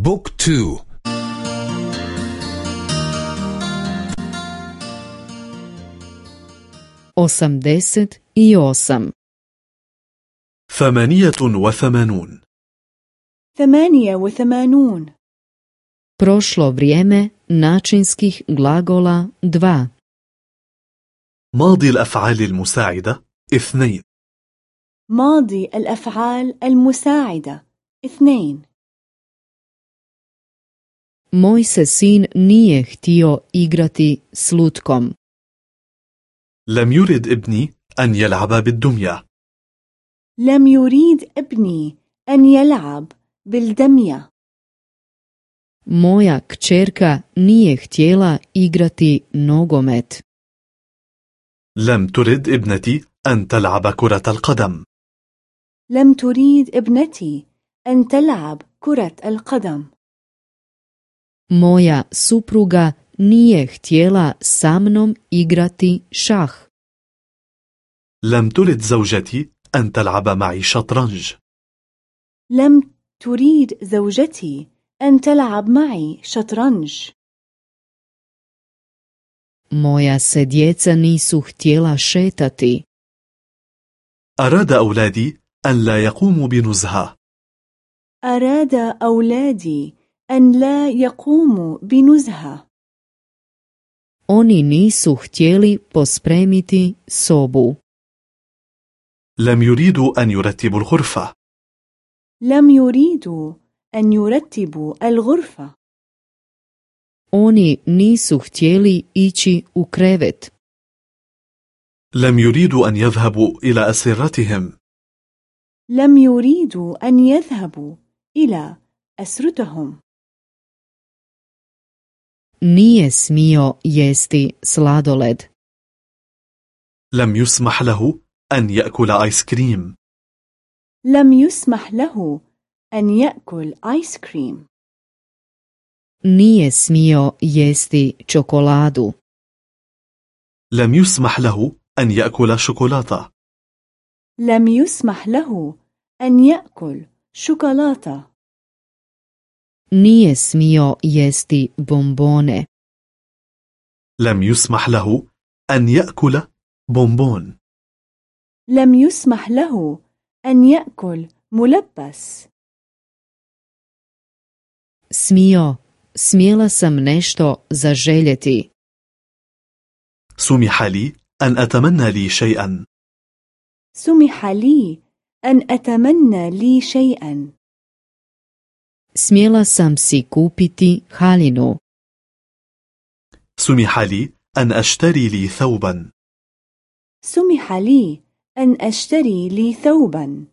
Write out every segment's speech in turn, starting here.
بوك تو. osamdeset i osam ثمانية وثمانون. ثمانية وثمانون. Prošlo vrijeme načinskih glagola 2 ماضي الأفعال المساعدة؟ اثنين. ماضي الأفعال المساعدة. اثنين. Moj se sin nije htio igrati s lutkom. لم يرد ابني أن يلعب بالدمية لم يريد ابني أن يلعب بالدمية Moja kćerka nije htjela igrati nogomet. لم ترد ابنتي أن تلعب كرة القدم لم تريد ابنتي أن تلعب كرة القدم Moja supruga nije htjela sa mnom igrati šah. لم ترد زوجتي أن تلعب معي شطرنج لم تريد زوجتي أن تلعب معي شطرنج Moja se djeca nisu htjela šetati. أراد أولادي أن لا يقوموا بنزهة أراد أولادي أن لا يقوموا بنزهة. Oni nisu htjeli pospremiti sobu. لم يريدوا أن يرتبوا الغرفة. لم يريدوا أن يرتبوا الغرفة. Oni nisu htjeli ići u krevet. لم يريدوا أن يذهبوا إلى أسرتهم. لم يريدوا أن يذهبوا إلى أسرتهم. Nije smio jesti sladoled. لم يسمح له أن يأكل آيس كريم لم يسمح له أن يأكل آيس كريم Nije smio jesti čokoladu. لم يسمح له أن يأكل شوكولاتة لم يسمح له أن يأكل شوكولاتة Nije smio jesti bombone. لم يسمح له أن يأكل بونبون لم يسمح له أن يأكل ملبس Smio, smjela sam nešto zaželjeti. سمح لي أن أتمنى لي شيئا سمح لي أن أتمنى لي شيئا Smjela sam si kupiti haljinu. سمح لي أن أشتري لي ثوبا سمح لي أن أشتري لي ثوبا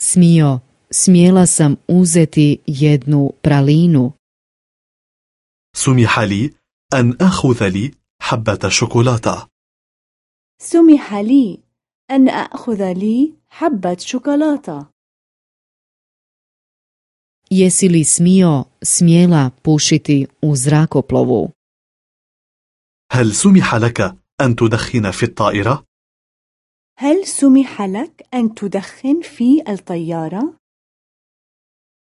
Smio, smjela sam uzeti jednu pralinu. سمح لي أن أخذ لي حبة شوكولاتة سمح لي أن أخذ لي حبة شوكولاتة Jesi li smio, smjela pušiti u zrakoplovu? هل سمح لك أن تدخن في الطائرة؟ هل سمح لك أن تدخن في الطيارة؟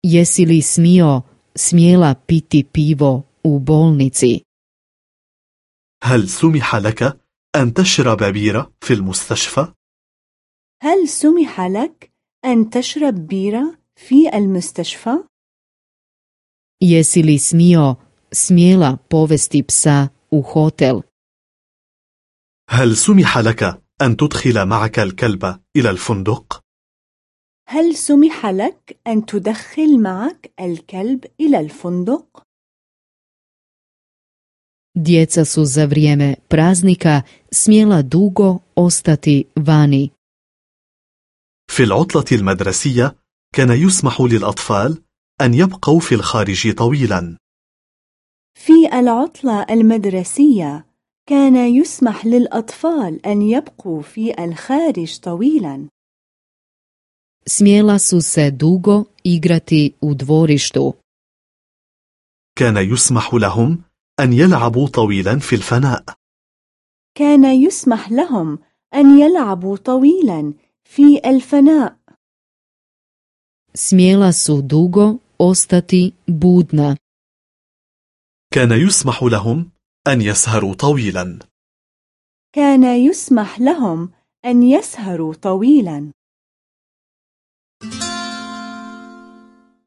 Jesi li smio, smjela piti pivo u bolnici? هل سمح لك أن تشرب بيرة في المستشفى؟ هل سمح لك أن تشرب بيرة في المستشفى؟ Jesi li smio, smjela povesti psa u hotel? هل سمح لك أن تدخل معك الكلب إلى الفندق؟ هل سمح لك أن تدخل معك الكلب إلى الفندق؟ Djeca su za vrijeme praznika smjela dugo ostati vani. في العطلة المدرسية كان يسمح للأطفال أن يبقوا في الخارج طويلا. في العطلة المدرسية كان يسمح للأطفال أن يبقوا في الخارج طويلا. Smjela su se dugo igrati u dvorištu. كان يسمح لهم أن يلعبوا طويلا في الفناء. كان يسمح لهم أن يلعبوا طويلا في الفناء. Smjela su dugo ostati budna. كان يسمح لهم أن يسهروا طويلا كان يسمح لهم أن يسهروا طويلا